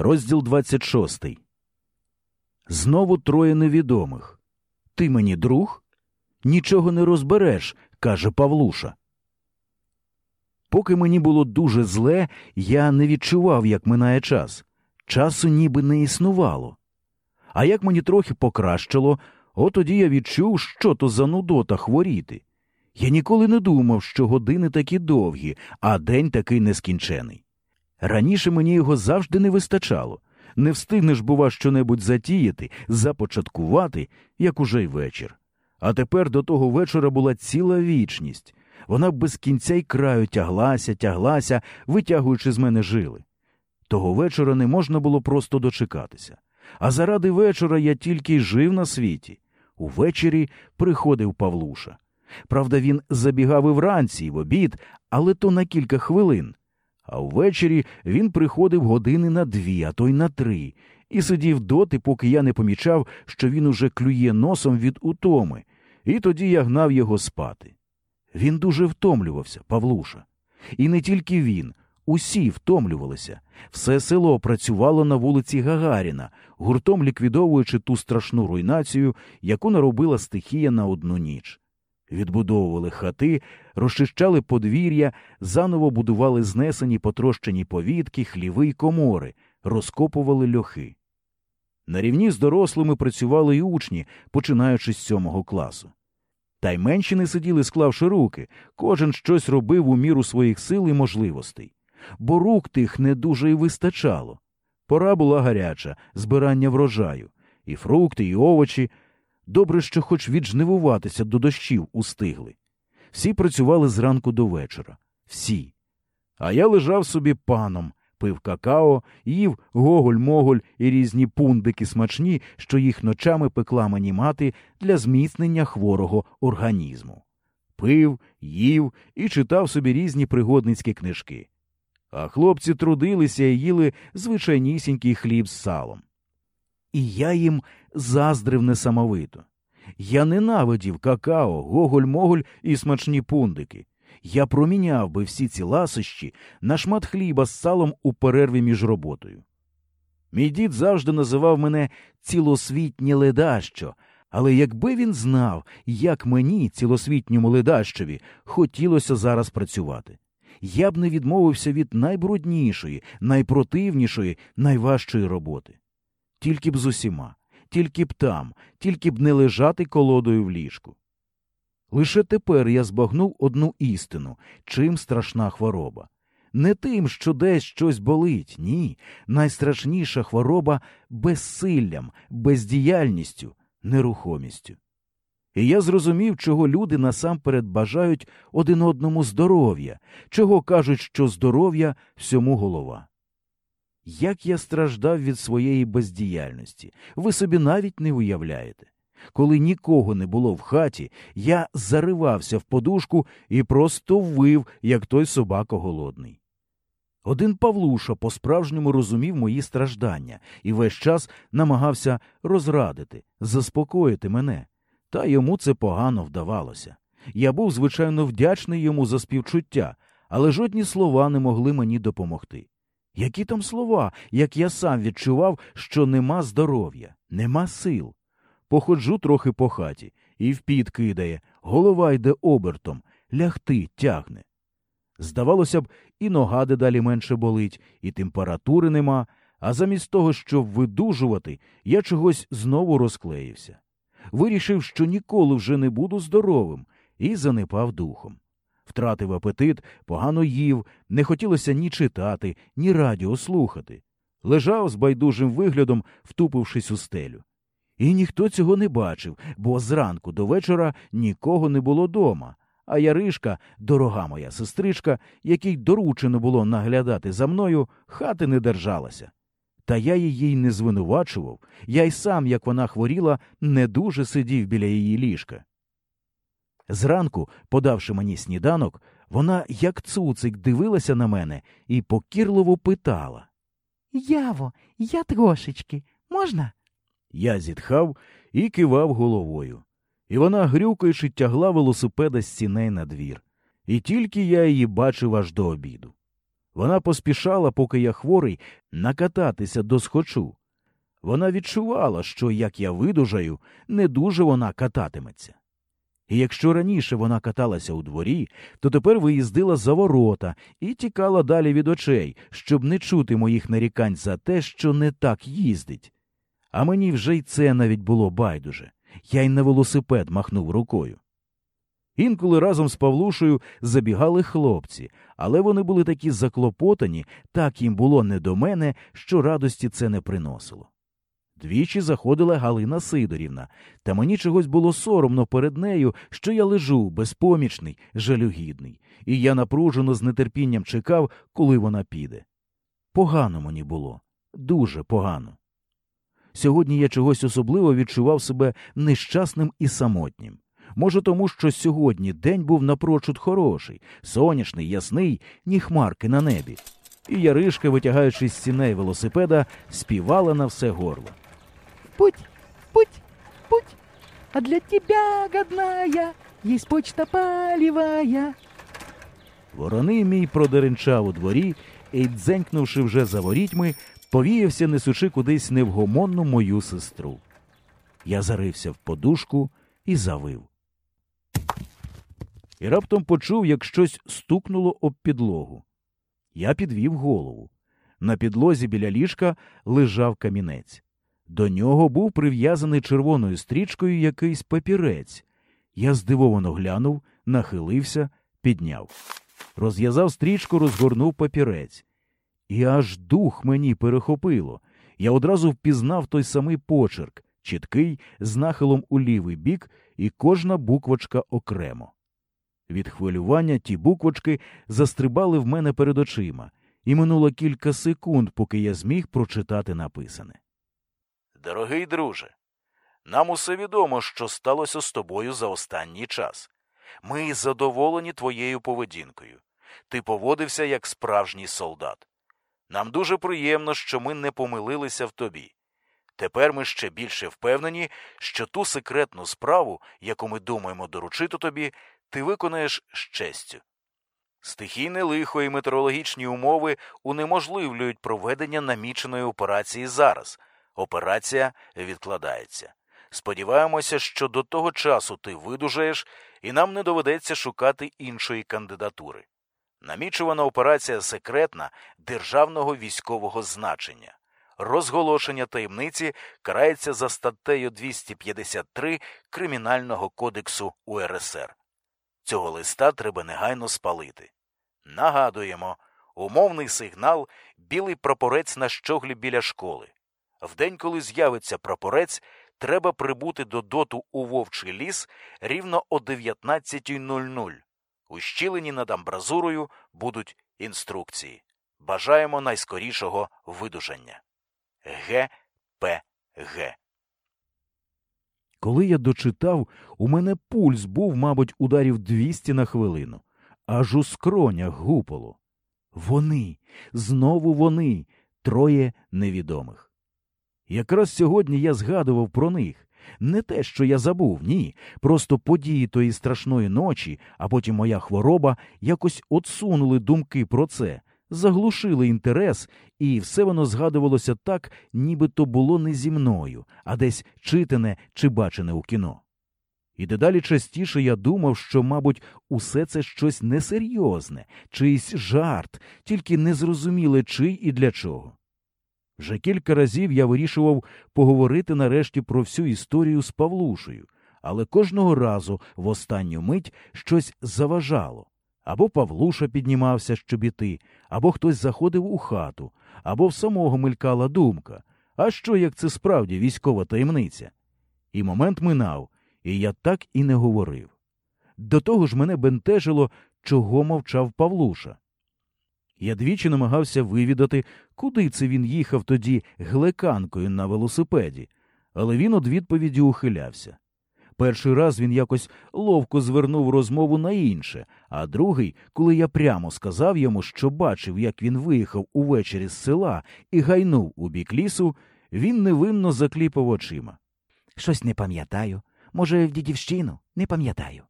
Розділ 26. Знову троє невідомих. Ти мені друг? Нічого не розбереш, каже Павлуша. Поки мені було дуже зле, я не відчував, як минає час. Часу ніби не існувало. А як мені трохи покращило, от тоді я відчув, що то за нудота хворіти. Я ніколи не думав, що години такі довгі, а день такий нескінчений. Раніше мені його завжди не вистачало. Не встигнеш, бува, щонебудь затіяти, започаткувати, як уже й вечір. А тепер до того вечора була ціла вічність. Вона без кінця й краю тяглася, тяглася, витягуючи з мене жили. Того вечора не можна було просто дочекатися. А заради вечора я тільки й жив на світі. Увечері приходив Павлуша. Правда, він забігав і вранці, і в обід, але то на кілька хвилин. А ввечері він приходив години на дві, а то й на три, і сидів доти, поки я не помічав, що він уже клює носом від утоми, і тоді я гнав його спати. Він дуже втомлювався, Павлуша. І не тільки він, усі втомлювалися. Все село працювало на вулиці Гагаріна, гуртом ліквідовуючи ту страшну руйнацію, яку наробила стихія на одну ніч. Відбудовували хати, розчищали подвір'я, заново будували знесені потрощені повітки, хліви й комори, розкопували льохи. На рівні з дорослими працювали й учні, починаючи з сьомого класу. Та й менші не сиділи, склавши руки, кожен щось робив у міру своїх сил і можливостей, бо рук тих не дуже й вистачало. Пора була гаряча, збирання врожаю, і фрукти, і овочі. Добре, що хоч віджнивуватися до дощів устигли. Всі працювали зранку до вечора. Всі. А я лежав собі паном, пив какао, їв гоголь-моголь і різні пундики смачні, що їх ночами пекла мені мати для зміцнення хворого організму. Пив, їв і читав собі різні пригодницькі книжки. А хлопці трудилися і їли звичайнісінький хліб з салом. І я їм заздрив несамовито. Я ненавидів какао, гоголь-моголь і смачні пундики. Я проміняв би всі ці ласощі на шмат хліба з салом у перерві між роботою. Мій дід завжди називав мене цілосвітнє ледащо, але якби він знав, як мені, цілосвітньому ледащові, хотілося зараз працювати, я б не відмовився від найбруднішої, найпротивнішої, найважчої роботи. Тільки б з усіма, тільки б там, тільки б не лежати колодою в ліжку. Лише тепер я збагнув одну істину чим страшна хвороба. Не тим, що десь щось болить, ні. Найстрашніша хвороба безсиллям, бездіяльністю, нерухомістю. І я зрозумів, чого люди насамперед бажають один одному здоров'я, чого кажуть, що здоров'я всьому голова. Як я страждав від своєї бездіяльності, ви собі навіть не уявляєте. Коли нікого не було в хаті, я заривався в подушку і просто вив, як той собака голодний. Один Павлуша по справжньому розумів мої страждання і весь час намагався розрадити, заспокоїти мене, та йому це погано вдавалося. Я був, звичайно, вдячний йому за співчуття, але жодні слова не могли мені допомогти. Які там слова, як я сам відчував, що нема здоров'я, нема сил. Походжу трохи по хаті, і впід кидає, голова йде обертом, лягти тягне. Здавалося б, і нога дедалі менше болить, і температури нема, а замість того, щоб видужувати, я чогось знову розклеївся. Вирішив, що ніколи вже не буду здоровим, і занепав духом. Втратив апетит, погано їв, не хотілося ні читати, ні радіо слухати. Лежав з байдужим виглядом, втупившись у стелю. І ніхто цього не бачив, бо зранку до вечора нікого не було дома. А Яришка, дорога моя сестричка, якій доручено було наглядати за мною, хати не держалася. Та я її не звинувачував, я й сам, як вона хворіла, не дуже сидів біля її ліжка. Зранку, подавши мені сніданок, вона, як цуцик, дивилася на мене і покірливо питала Яво, я трошечки, можна? Я зітхав і кивав головою. І вона, грюкаючи, тягла велосипеда з сіней на двір. І тільки я її бачив аж до обіду. Вона поспішала, поки я хворий, накататися до схочу. Вона відчувала, що як я видужаю, не дуже вона кататиметься. І якщо раніше вона каталася у дворі, то тепер виїздила за ворота і тікала далі від очей, щоб не чути моїх нарікань за те, що не так їздить. А мені вже й це навіть було байдуже. Я й на велосипед махнув рукою. Інколи разом з Павлушею забігали хлопці, але вони були такі заклопотані, так їм було не до мене, що радості це не приносило. Двічі заходила Галина Сидорівна, та мені чогось було соромно перед нею, що я лежу безпомічний, жалюгідний, і я напружено з нетерпінням чекав, коли вона піде. Погано мені було, дуже погано. Сьогодні я чогось особливо відчував себе нещасним і самотнім. Може, тому що сьогодні день був напрочуд хороший, сонячний, ясний, ні хмарки на небі. І Яришка, витягаючи з ціней велосипеда, співала на все горло. Путь, путь, путь, а для тебя, годная, есть почта полевая. Ворони мій продеренчав у дворі і, дзенькнувши вже за ворітьми, повіявся, несучи кудись невгомонну мою сестру. Я зарився в подушку і завив. І раптом почув, як щось стукнуло об підлогу. Я підвів голову. На підлозі біля ліжка лежав камінець. До нього був прив'язаний червоною стрічкою якийсь папірець. Я здивовано глянув, нахилився, підняв. Розв'язав стрічку, розгорнув папірець. І аж дух мені перехопило. Я одразу впізнав той самий почерк, чіткий, з нахилом у лівий бік, і кожна буквочка окремо. Від хвилювання ті буквочки застрибали в мене перед очима, і минуло кілька секунд, поки я зміг прочитати написане. Дорогий друже, нам усе відомо, що сталося з тобою за останній час. Ми задоволені твоєю поведінкою. Ти поводився як справжній солдат. Нам дуже приємно, що ми не помилилися в тобі. Тепер ми ще більше впевнені, що ту секретну справу, яку ми думаємо доручити тобі, ти виконаєш з честю. Стихійне лихо і метеорологічні умови унеможливлюють проведення наміченої операції зараз. Операція відкладається. Сподіваємося, що до того часу ти видужаєш, і нам не доведеться шукати іншої кандидатури. Намічувана операція секретна державного військового значення. Розголошення таємниці карається за статтею 253 Кримінального кодексу УРСР. Цього листа треба негайно спалити. Нагадуємо, умовний сигнал білий прапорець на щоглі біля школи. В день, коли з'явиться прапорець, треба прибути до доту у вовчий ліс рівно о 19.00. У щілені над амбразурою будуть інструкції. Бажаємо найскорішого видужання. Г. П. Г. Коли я дочитав, у мене пульс був, мабуть, ударів 200 на хвилину. Аж у скронях гупало. Вони, знову вони, троє невідомих. Якраз сьогодні я згадував про них. Не те, що я забув, ні. Просто події тої страшної ночі, а потім моя хвороба якось отсунули думки про це, заглушили інтерес, і все воно згадувалося так, ніби то було не зі мною, а десь читане чи бачене у кіно. І дедалі частіше я думав, що, мабуть, усе це щось несерйозне, чийсь жарт, тільки незрозуміле чий і для чого. Вже кілька разів я вирішував поговорити нарешті про всю історію з Павлушею, але кожного разу в останню мить щось заважало. Або Павлуша піднімався, щоб іти, або хтось заходив у хату, або в самого мелькала думка. А що, як це справді військова таємниця? І момент минав, і я так і не говорив. До того ж мене бентежило, чого мовчав Павлуша. Я двічі намагався вивідати, куди це він їхав тоді глеканкою на велосипеді, але він від відповіді ухилявся. Перший раз він якось ловко звернув розмову на інше, а другий, коли я прямо сказав йому, що бачив, як він виїхав увечері з села і гайнув у бік лісу, він невинно закліпав очима. Щось не пам'ятаю. Може, в дідівщину? Не пам'ятаю.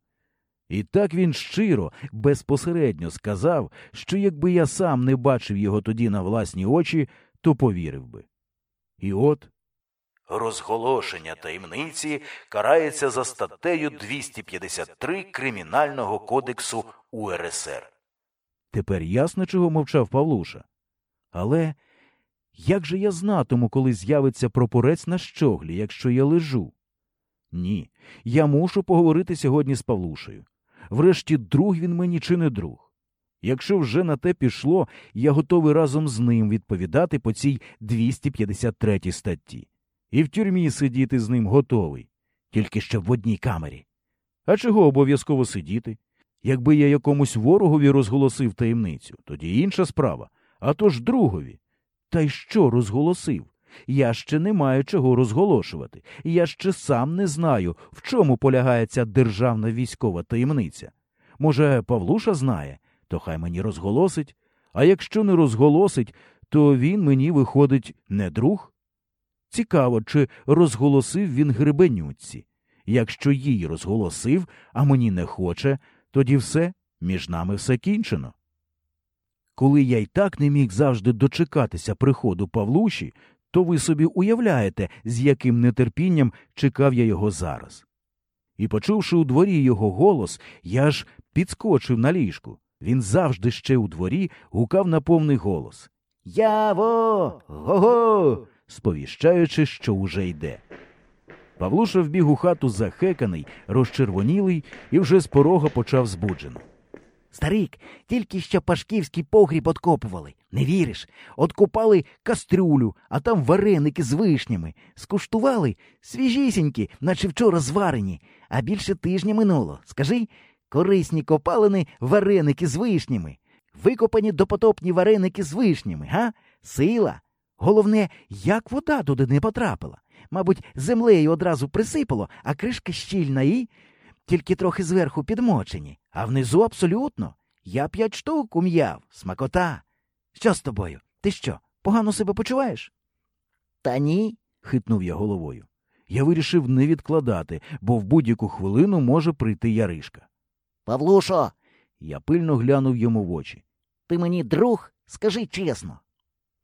І так він щиро, безпосередньо сказав, що якби я сам не бачив його тоді на власні очі, то повірив би. І от розголошення таємниці карається за статтею 253 Кримінального кодексу УРСР. Тепер ясно, чого мовчав Павлуша. Але як же я знатиму, коли з'явиться пропорець на щоглі, якщо я лежу? Ні, я мушу поговорити сьогодні з Павлушею. Врешті, друг він мені чи не друг. Якщо вже на те пішло, я готовий разом з ним відповідати по цій 253 статті. І в тюрмі сидіти з ним готовий, тільки ще в одній камері. А чого обов'язково сидіти? Якби я якомусь ворогові розголосив таємницю, тоді інша справа, а то ж другові. Та й що розголосив? Я ще не маю чого розголошувати. Я ще сам не знаю, в чому полягає ця державна військова таємниця. Може, Павлуша знає, то хай мені розголосить, а якщо не розголосить, то він мені виходить не друг. Цікаво, чи розголосив він гребенюці. Якщо їй розголосив, а мені не хоче, тоді все між нами все кінчено. Коли я й так не міг завжди дочекатися приходу Павлуші, то ви собі уявляєте, з яким нетерпінням чекав я його зараз. І, почувши у дворі його голос, я ж підскочив на ліжку. Він завжди ще у дворі гукав на повний голос Яво, го-го, сповіщаючи, що уже йде. Павлуша вбіг у хату захеканий, розчервонілий і вже з порога почав збуджено. Старик, тільки що пашківський погріб откопували. Не віриш? Откопали кастрюлю, а там вареники з вишнями. Скуштували свіжісінькі, наче вчора зварені, а більше тижня минуло. Скажи, корисні копалини вареники з вишнями. Викопані допотопні вареники з вишнями, га? Сила. Головне, як вода туди не потрапила. Мабуть, землею одразу присипало, а кришка щільна і тільки трохи зверху підмочені, а внизу абсолютно. Я п'ять штук ум'яв, смакота. Що з тобою? Ти що, погано себе почуваєш? Та ні, хитнув я головою. Я вирішив не відкладати, бо в будь-яку хвилину може прийти Яришка. Павлушо, я пильно глянув йому в очі. Ти мені друг? Скажи чесно.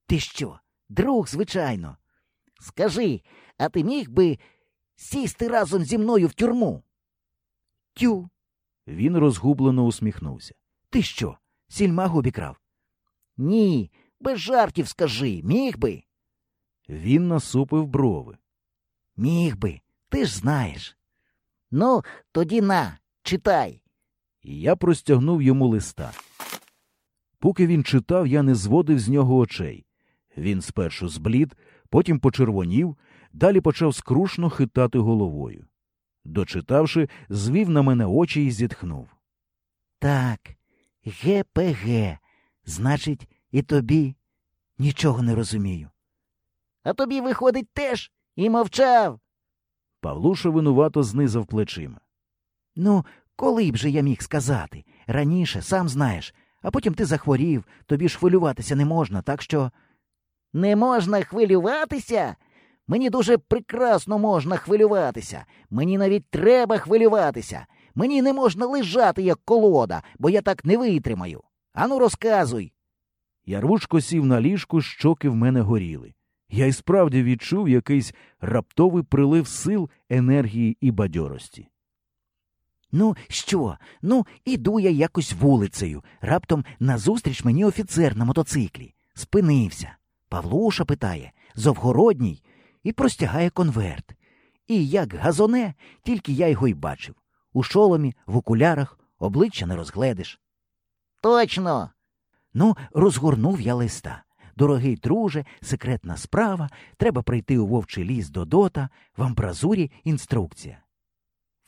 Ти що? Друг, звичайно. Скажи, а ти міг би сісти разом зі мною в тюрму? Тю. Він розгублено усміхнувся. Ти що? Сільмагу обікрав? Ні, без жартів скажи, міг би. Він насупив брови. Міг би, ти ж знаєш. Ну, тоді на, читай. І я простягнув йому листа. Поки він читав, я не зводив з нього очей. Він спершу зблід, потім почервонів, далі почав скрушно хитати головою. Дочитавши, звів на мене очі і зітхнув. Так, ГПГ. Значить, і тобі нічого не розумію. А тобі, виходить, теж і мовчав. Павлуша винувато знизав плечима. Ну, коли б же я міг сказати? Раніше, сам знаєш, а потім ти захворів, тобі ж хвилюватися не можна, так що. Не можна хвилюватися? Мені дуже прекрасно можна хвилюватися. Мені навіть треба хвилюватися. Мені не можна лежати, як колода, бо я так не витримаю. Ану, розказуй. Ярвушко сів на ліжку, щоки в мене горіли. Я й справді відчув якийсь раптовий прилив сил, енергії і бадьорості. Ну, що? Ну, іду я якось вулицею. Раптом назустріч мені офіцер на мотоциклі. Спинився. Павлуша питає Зовгородній і простягає конверт. І як газоне, тільки я його й бачив. У шоломі, в окулярах, обличчя не розгледиш. Точно. Ну, розгорнув я листа. Дорогий друже, секретна справа, треба прийти у вовчий ліс до дота, в амбразурі інструкція.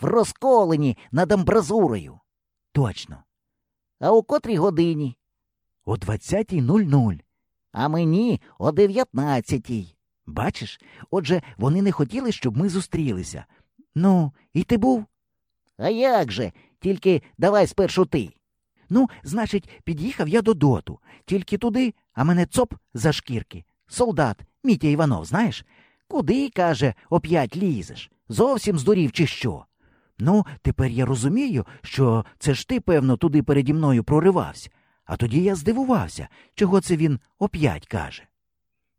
В розколені над амбразурою. Точно. А у котрій годині? О 20.00. А мені о 19.00. Бачиш, отже, вони не хотіли, щоб ми зустрілися. Ну, і ти був? А як же? Тільки давай спершу ти. Ну, значить, під'їхав я до доту, тільки туди, а мене цоп за шкірки. Солдат, Мітя Іванов, знаєш? Куди, каже, оп'ять лізеш? Зовсім здурів, чи що? Ну, тепер я розумію, що це ж ти, певно, туди переді мною проривався. А тоді я здивувався, чого це він оп'ять каже.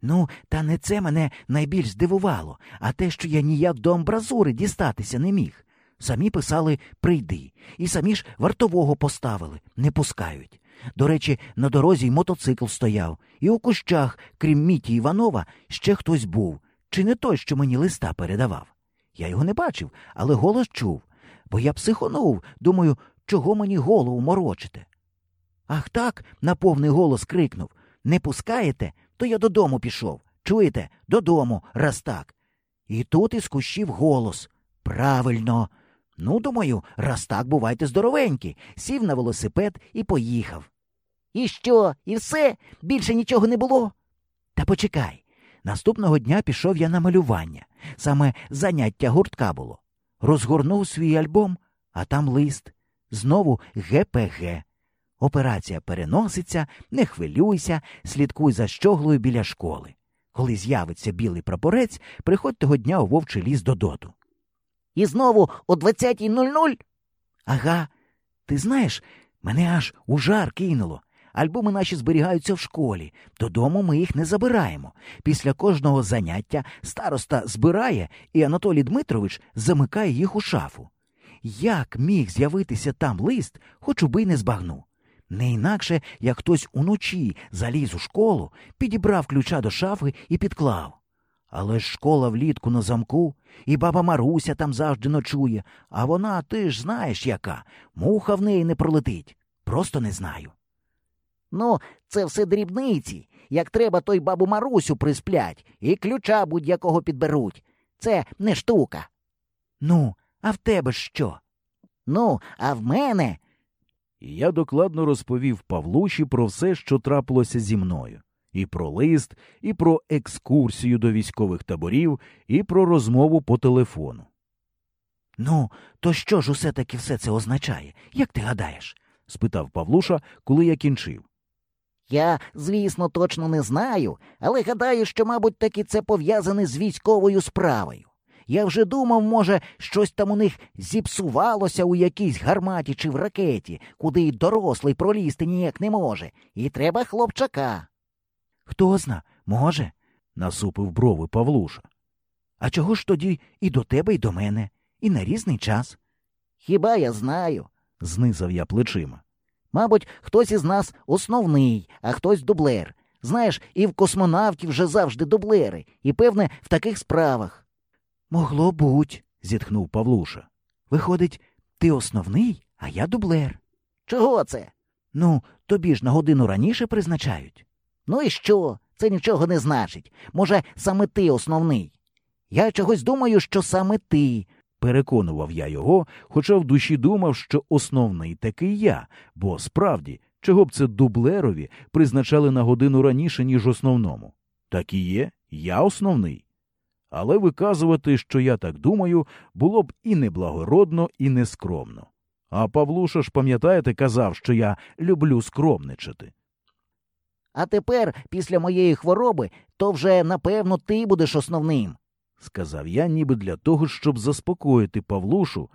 Ну, та не це мене найбільш здивувало, а те, що я ніяк до амбразури дістатися не міг. Самі писали прийди, і самі ж вартового поставили, не пускають. До речі, на дорозі й мотоцикл стояв, і у кущах, крім Міті Іванова, ще хтось був, чи не той, що мені листа передавав. Я його не бачив, але голос чув, бо я психонув, думаю, чого мені голову морочите. Ах так, на повний голос крикнув Не пускаєте, то я додому пішов. Чуєте? Додому, раз так. І тут із кущів голос. Правильно. Ну, думаю, раз так бувайте здоровенькі. Сів на велосипед і поїхав. І що? І все? Більше нічого не було? Та почекай. Наступного дня пішов я на малювання. Саме заняття гуртка було. Розгорнув свій альбом, а там лист. Знову ГПГ. Операція переноситься, не хвилюйся, слідкуй за щоглою біля школи. Коли з'явиться білий прапорець, приходь того дня у вовчий ліс до доту. І знову о 20.00? Ага. Ти знаєш, мене аж у жар кинуло. Альбоми наші зберігаються в школі. Додому ми їх не забираємо. Після кожного заняття староста збирає, і Анатолій Дмитрович замикає їх у шафу. Як міг з'явитися там лист, хоч уби не збагну. Не інакше, як хтось уночі заліз у школу, підібрав ключа до шафи і підклав. Але ж школа влітку на замку, і баба Маруся там завжди ночує, а вона, ти ж знаєш, яка, муха в неї не пролетить. Просто не знаю. Ну, це все дрібниці. Як треба, то й бабу Марусю присплять, і ключа будь-якого підберуть. Це не штука. Ну, а в тебе що? Ну, а в мене. І я докладно розповів Павлуші про все, що трапилося зі мною, і про лист, і про екскурсію до військових таборів, і про розмову по телефону. Ну, то що ж усе таки все це означає? Як ти гадаєш? спитав Павлуша, коли я кінчив. Я, звісно, точно не знаю, але гадаю, що, мабуть, таки це пов'язане з військовою справою. Я вже думав, може, щось там у них зіпсувалося у якійсь гарматі чи в ракеті, куди й дорослий пролізти ніяк не може, і треба хлопчака. Хто зна, може, насупив брови Павлуша. А чого ж тоді і до тебе, і до мене, і на різний час? Хіба я знаю, знизав я плечима. Мабуть, хтось із нас основний, а хтось дублер. Знаєш, і в космонавтів вже завжди дублери, і, певне, в таких справах. Могло буть, зітхнув Павлуша. Виходить, ти основний, а я дублер. Чого це? Ну, тобі ж на годину раніше призначають. Ну і що? Це нічого не значить. Може, саме ти основний. Я чогось думаю, що саме ти. Переконував я його, хоча в душі думав, що основний такий я, бо справді, чого б це дублерові призначали на годину раніше, ніж основному. Так і є, я основний. Але виказувати, що я так думаю, було б і неблагородно, і нескромно. А Павлуша ж, пам'ятаєте, казав, що я люблю скромничати. А тепер, після моєї хвороби, то вже напевно ти будеш основним, сказав я, ніби для того, щоб заспокоїти Павлушу,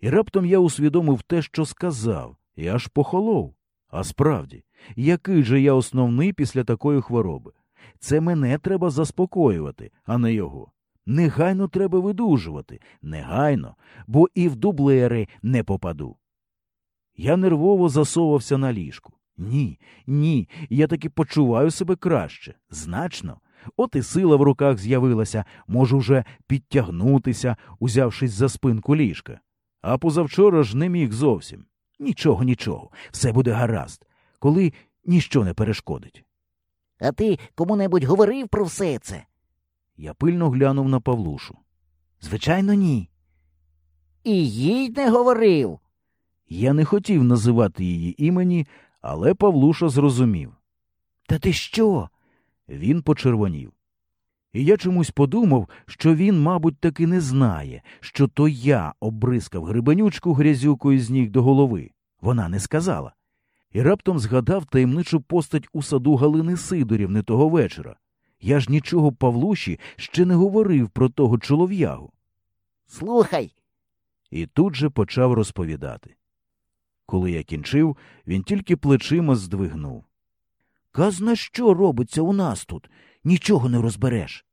і раптом я усвідомив те, що сказав, і аж похолов. А справді, який же я основний після такої хвороби? Це мене треба заспокоювати, а не його. Негайно треба видужувати, негайно, бо і в дублери не попаду. Я нервово засовався на ліжку. Ні, ні, я таки почуваю себе краще, значно. От і сила в руках з'явилася, можу вже підтягнутися, узявшись за спинку ліжка. А позавчора ж не міг зовсім. Нічого, нічого, все буде гаразд, коли ніщо не перешкодить. А ти кому-небудь говорив про все це? Я пильно глянув на Павлушу. Звичайно, ні. І їй не говорив. Я не хотів називати її імені, але Павлуша зрозумів. Та ти що? Він почервонів. І я чомусь подумав, що він, мабуть, таки не знає, що то я обрискав грибанючку грязюкою з ніг до голови. Вона не сказала. І раптом згадав таємничу постать у саду Галини Сидорівни того вечора. Я ж нічого Павлуші ще не говорив про того чолов'ягу. Слухай, і тут же почав розповідати. Коли я кінчив, він тільки плечима здвигнув. Казна що робиться у нас тут? Нічого не розбереш.